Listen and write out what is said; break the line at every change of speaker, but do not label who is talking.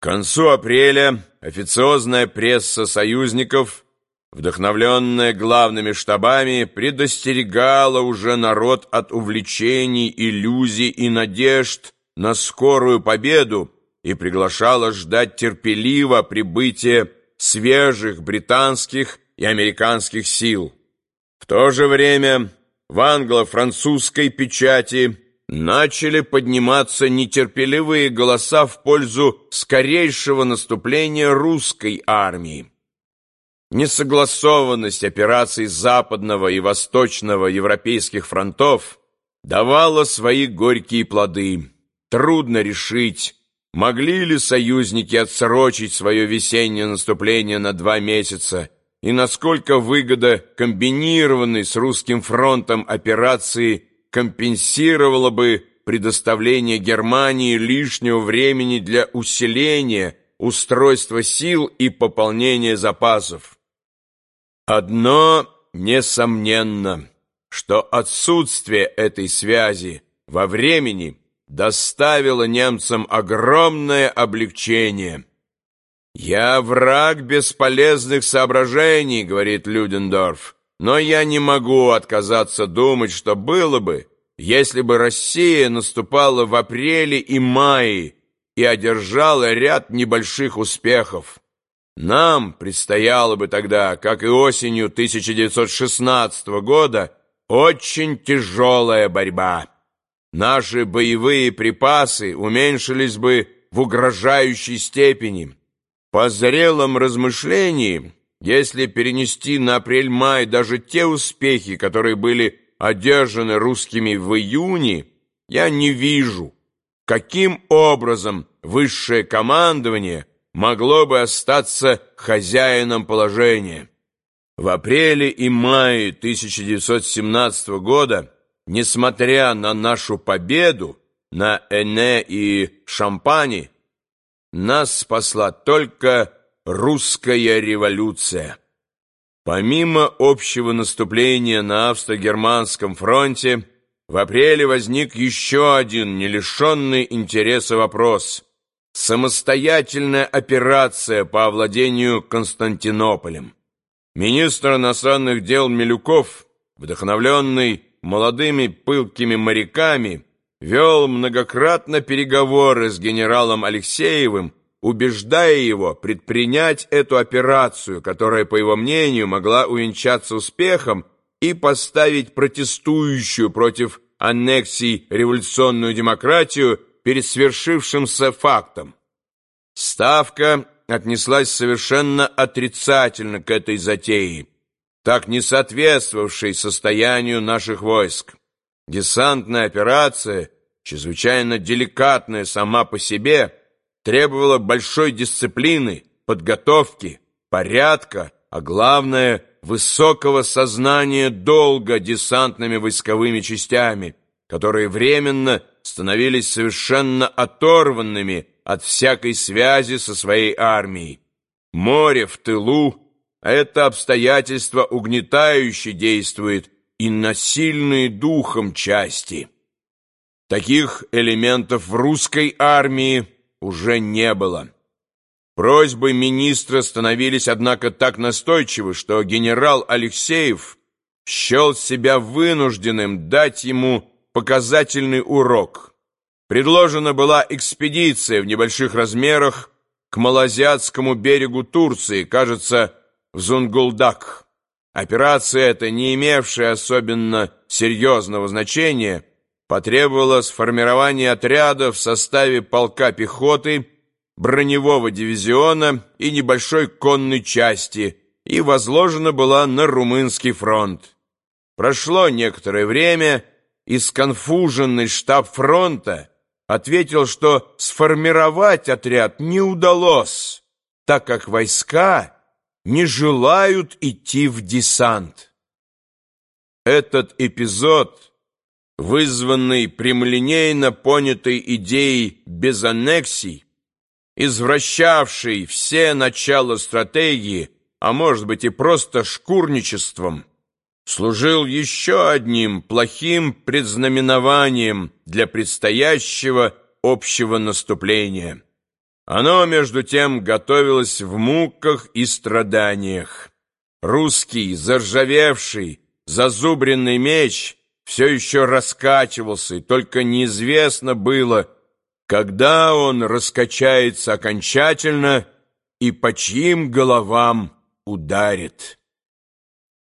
К концу апреля официозная пресса союзников, вдохновленная главными штабами, предостерегала уже народ от увлечений, иллюзий и надежд на скорую победу и приглашала ждать терпеливо прибытия свежих британских и американских сил. В то же время в англо-французской печати начали подниматься нетерпеливые голоса в пользу скорейшего наступления русской армии. Несогласованность операций западного и восточного европейских фронтов давала свои горькие плоды. Трудно решить, могли ли союзники отсрочить свое весеннее наступление на два месяца, и насколько выгода комбинированной с русским фронтом операции компенсировало бы предоставление Германии лишнего времени для усиления устройства сил и пополнения запасов. Одно несомненно, что отсутствие этой связи во времени доставило немцам огромное облегчение. «Я враг бесполезных соображений», — говорит Людендорф, но я не могу отказаться думать, что было бы, если бы Россия наступала в апреле и мае и одержала ряд небольших успехов. Нам предстояло бы тогда, как и осенью 1916 года, очень тяжелая борьба. Наши боевые припасы уменьшились бы в угрожающей степени. По зрелом размышлении если перенести на апрель-май даже те успехи, которые были одержаны русскими в июне, я не вижу, каким образом высшее командование могло бы остаться хозяином положения. В апреле и мае 1917 года, несмотря на нашу победу на Эне и Шампани, нас спасла только Русская революция. Помимо общего наступления на австро-германском фронте, в апреле возник еще один не лишенный интереса вопрос – самостоятельная операция по овладению Константинополем. Министр иностранных дел Милюков, вдохновленный молодыми пылкими моряками, вел многократно переговоры с генералом Алексеевым убеждая его предпринять эту операцию, которая, по его мнению, могла увенчаться успехом и поставить протестующую против аннексий революционную демократию перед свершившимся фактом. Ставка отнеслась совершенно отрицательно к этой затее, так не соответствовавшей состоянию наших войск. Десантная операция, чрезвычайно деликатная сама по себе, требовала большой дисциплины, подготовки, порядка, а главное – высокого сознания долга десантными войсковыми частями, которые временно становились совершенно оторванными от всякой связи со своей армией. Море в тылу – это обстоятельство угнетающе действует и на сильные духом части. Таких элементов в русской армии – уже не было. Просьбы министра становились, однако, так настойчивы, что генерал Алексеев счел себя вынужденным дать ему показательный урок. Предложена была экспедиция в небольших размерах к малоазиатскому берегу Турции, кажется, в Зунгулдак. Операция эта, не имевшая особенно серьезного значения, потребовало сформирования отряда в составе полка пехоты, броневого дивизиона и небольшой конной части и возложена была на румынский фронт. Прошло некоторое время, и сконфуженный штаб фронта ответил, что сформировать отряд не удалось, так как войска не желают идти в десант. Этот эпизод – вызванный прямолинейно понятой идеей без аннексий, извращавший все начала стратегии, а может быть и просто шкурничеством, служил еще одним плохим предзнаменованием для предстоящего общего наступления. Оно, между тем, готовилось в муках и страданиях. Русский, заржавевший, зазубренный меч все еще раскачивался, и только неизвестно было, когда он раскачается окончательно и по чьим головам ударит.